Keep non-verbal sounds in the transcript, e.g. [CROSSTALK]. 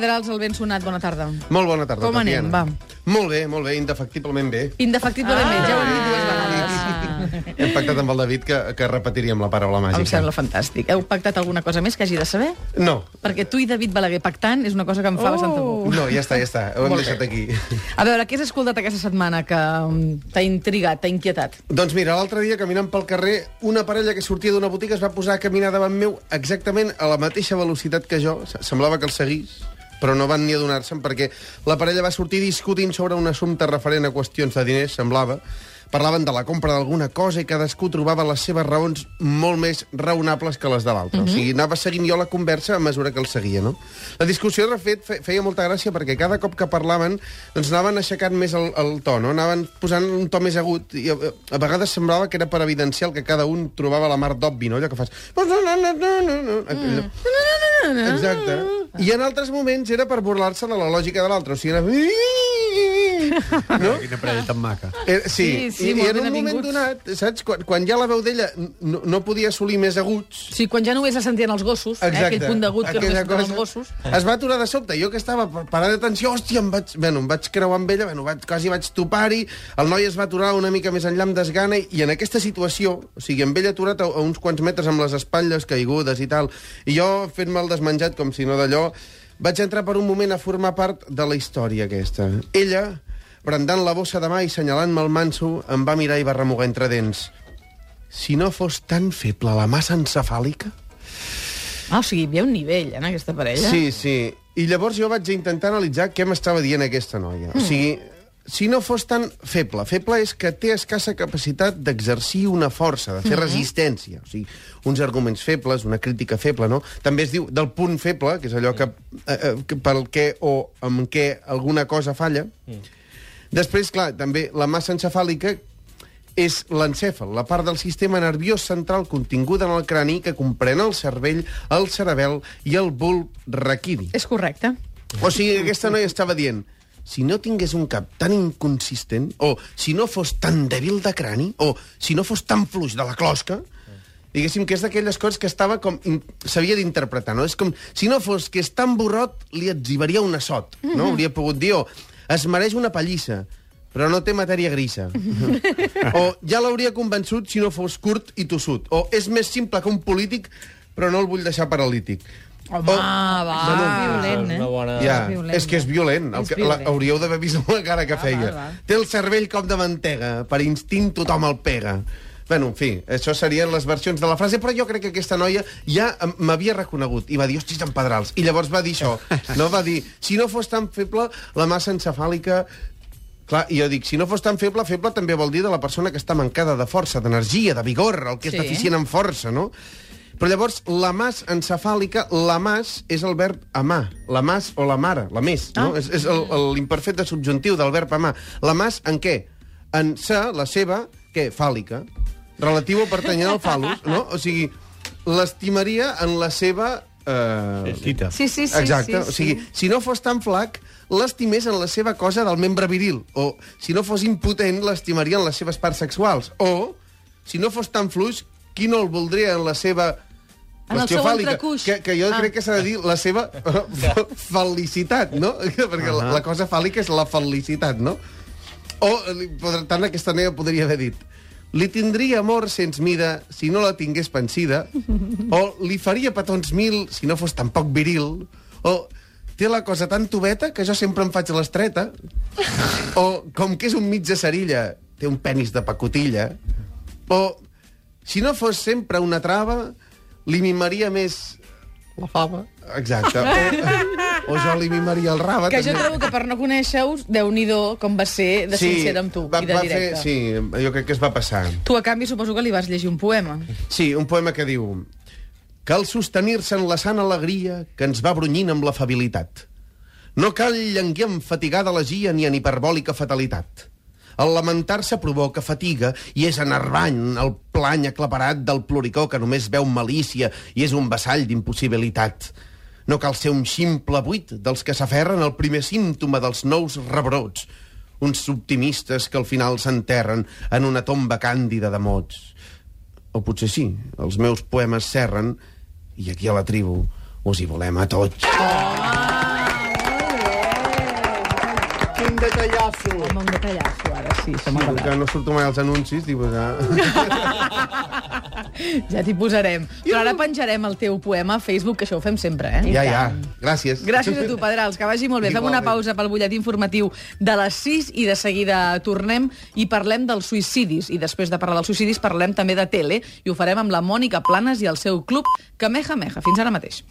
Pedrals, el ben sonat, bona tarda. Molt bona tarda, Com anem, Tatiana. va? Molt bé, molt bé, indefectiblement bé. Indefectiblement Ah! bé, ja ho hem dit dues vegades. Hem pactat amb el David que, que repetiríem la paraula màgica. Em sembla fantàstic. Heu pactat alguna cosa més que hagi de saber? No, Perquè tu i David Balaguer pactant és una cosa que em fa oh. bastanta por. no, ja està, ja està. Ho hem Molt bé. deixat aquí. A veure, què has escoltat aquesta setmana que mm, t'ha intrigat, t'ha inquietat? Doncs mira, l'altre dia, caminant pel carrer, una parella que sortia d'una botiga es va posar a caminar davant meu exactament a la mateixa velocitat que jo. Semblava que el seguís, però no van ni adonar-se'n perquè la parella va sortir discutint sobre un assumpte referent a qüestions de diners, semblava. Parlaven de la compra d'alguna cosa i cadascú trobava les seves raons molt més raonables que les de l'altre. Mm -hmm. O sigui, anava seguint jo la conversa a mesura que el seguia, no? La discussió, de fet, fe- feia molta gràcia perquè cada cop que parlaven doncs anaven aixecant més el, el to, no? Anaven posant un to més agut i a, a vegades semblava que era per evidenciar el que cada un trobava la mar d'obvi, no? Allò que fas... Allò... Exacte. I en altres moments era per burlar-se de la lògica de l'altre. O sigui, era... No? Quina parella tan maca. Eh, sí, Sí, sí, I, molt i en un moment avinguts. donat, saps, quan, quan ja la veu d'ella no, no podia assolir més aguts, sigui, quan ja només la sentien els gossos, eh, aquell punt d'agut que només aquella senten els gossos... Es va aturar de sobte. Jo que estava parant d'atenció, hòstia, em vaig, bueno, em vaig creuar amb ella, bueno, vaig, quasi vaig topar-hi, el noi es va aturar una mica més enllà amb desgana, i, i en aquesta situació, o sigui, amb ella aturat a, a uns quants metres amb les espatlles caigudes i tal, i jo fent-me el desmenjat com si no d'allò, vaig entrar per un moment a formar part de la història aquesta. Ella, brandant la bossa de mà i senyalant-me el manso, em va mirar i va remugar entre dents. Si no fos tan feble la massa encefàlica... Ah, o sigui, hi havia un nivell en aquesta parella. Sí, sí. I llavors jo vaig intentar analitzar què m'estava dient aquesta noia. Mm. O sigui, si no fos tan feble, feble és que té escassa capacitat d'exercir una força, de fer mm -hmm. resistència. O sigui, uns arguments febles, una crítica feble, no? També es diu del punt feble, que és allò que, eh, eh, que pel què o amb què alguna cosa falla. Mm. Després, clar, també la massa encefàlica és l'encèfal, la part del sistema nerviós central continguda en el crani que comprèn el cervell, el cerebel i el bulb raquidi. És correcte. O sigui, aquesta noia estava dient si no tingués un cap tan inconsistent, o si no fos tan dèbil de crani, o si no fos tan fluix de la closca, diguéssim que és d'aquelles coses que estava com... s'havia d'interpretar, no? És com, si no fos que és tan borrot, li etzibaria un assot, no? Hauria pogut dir, o es mereix una pallissa, però no té matèria grisa. [LAUGHS] o ja l'hauria convençut si no fos curt i tossut. O és més simple que un polític, però no el vull deixar paralític. Home, O- va, Bueno, és violent, eh? una bona- Ja, violent, és que és violent. El És que, la, violent. hauríeu d'haver vist la cara que feia. val, val. Té el cervell com de mantega. Per instint tothom el pega. Bueno, en fi, això serien les versions de la frase, però jo crec que aquesta noia ja m'havia reconegut i va dir, hostis, en pedrals. I llavors va dir això. [LAUGHS] No va dir, si no fos tan feble, la massa encefàlica... Clar, i jo dic, si no fos tan feble, feble també vol dir de la persona que està mancada de força, d'energia, de vigor, el que és Sí. deficient en força, no? Però llavors, la mas encefàlica, la mas és el verb amar. La mas o la mare, la més, no? Ah. És, és el- el- l'imperfecte subjuntiu del verb amar. La mas en què? En ser, la seva, què? Fàlica. Relatiu o pertanyent al fal·lus, no? O sigui, l'estimaria en la seva... Eh. Sí, sí, sí. Exacte, sí, o sigui, si no fos tan flac, l'estimés en la seva cosa del membre viril. O, si no fos impotent, l'estimaria en les seves parts sexuals. O, si no fos tan fluix, qui no el voldria en la seva En el seu fàl·lica? entrecuix. Que, que jo Ah. crec que s'ha de dir la seva [LAUGHS] eh, felicitat, no? [LAUGHS] Perquè la, la cosa fàl·lica és la felicitat, no? O, tant, aquesta noia podria haver dit li tindria amor sens mida si no la tingués pensida, [LAUGHS] o li faria petons mil si no fos tan poc viril, o té la cosa tan tubeta que jo sempre em faig l'estreta, o com que és un de cerilla, té un penis de pacotilla, o si no fos sempre una trava, li mimaria més La fama. Exacte. [LAUGHS] O, o jo li mimaria el raba. Que jo també. trobo que per no conèixer-us, déu nhi com va ser de sincer amb tu va, i de va directe. Fer, sí, jo crec que es va passar. Tu, a canvi, suposo que li vas llegir un poema. Sí, un poema que diu Cal sostenir-se en la sana alegria que ens va brunyint amb l'afabilitat. No cal llenguir amb fatigada legia ni en hiperbòlica fatalitat. El lamentar-se provoca fatiga i és enervant el plany aclaparat del pluricó que només veu malícia i és un vassall d'impossibilitat. No cal ser un ximple buit dels que s'aferren al primer símptoma dels nous rebrots, uns optimistes que al final s'enterren en una tomba càndida de mots. O potser sí, els meus poemes serren i aquí a la tribu us hi volem a tots. Home, detallazo. Home, un detallasso, ara sí. sí. Que no surto mai als anuncis, dic, pues, ah. [LAUGHS] Ja t'hi posarem. Però ara penjarem el teu poema a Facebook, que això ho fem sempre, eh? Ja, ja. Gràcies. Gràcies a tu, Pedrals, que vagi molt bé. Fem una Igualment. pausa pel butlletí informatiu de les 6 i de seguida tornem i parlem dels suïcidis. I després de parlar dels suïcidis parlem també de tele i ho farem amb la Mònica Planes i el seu club Kamehameha. Fins ara mateix.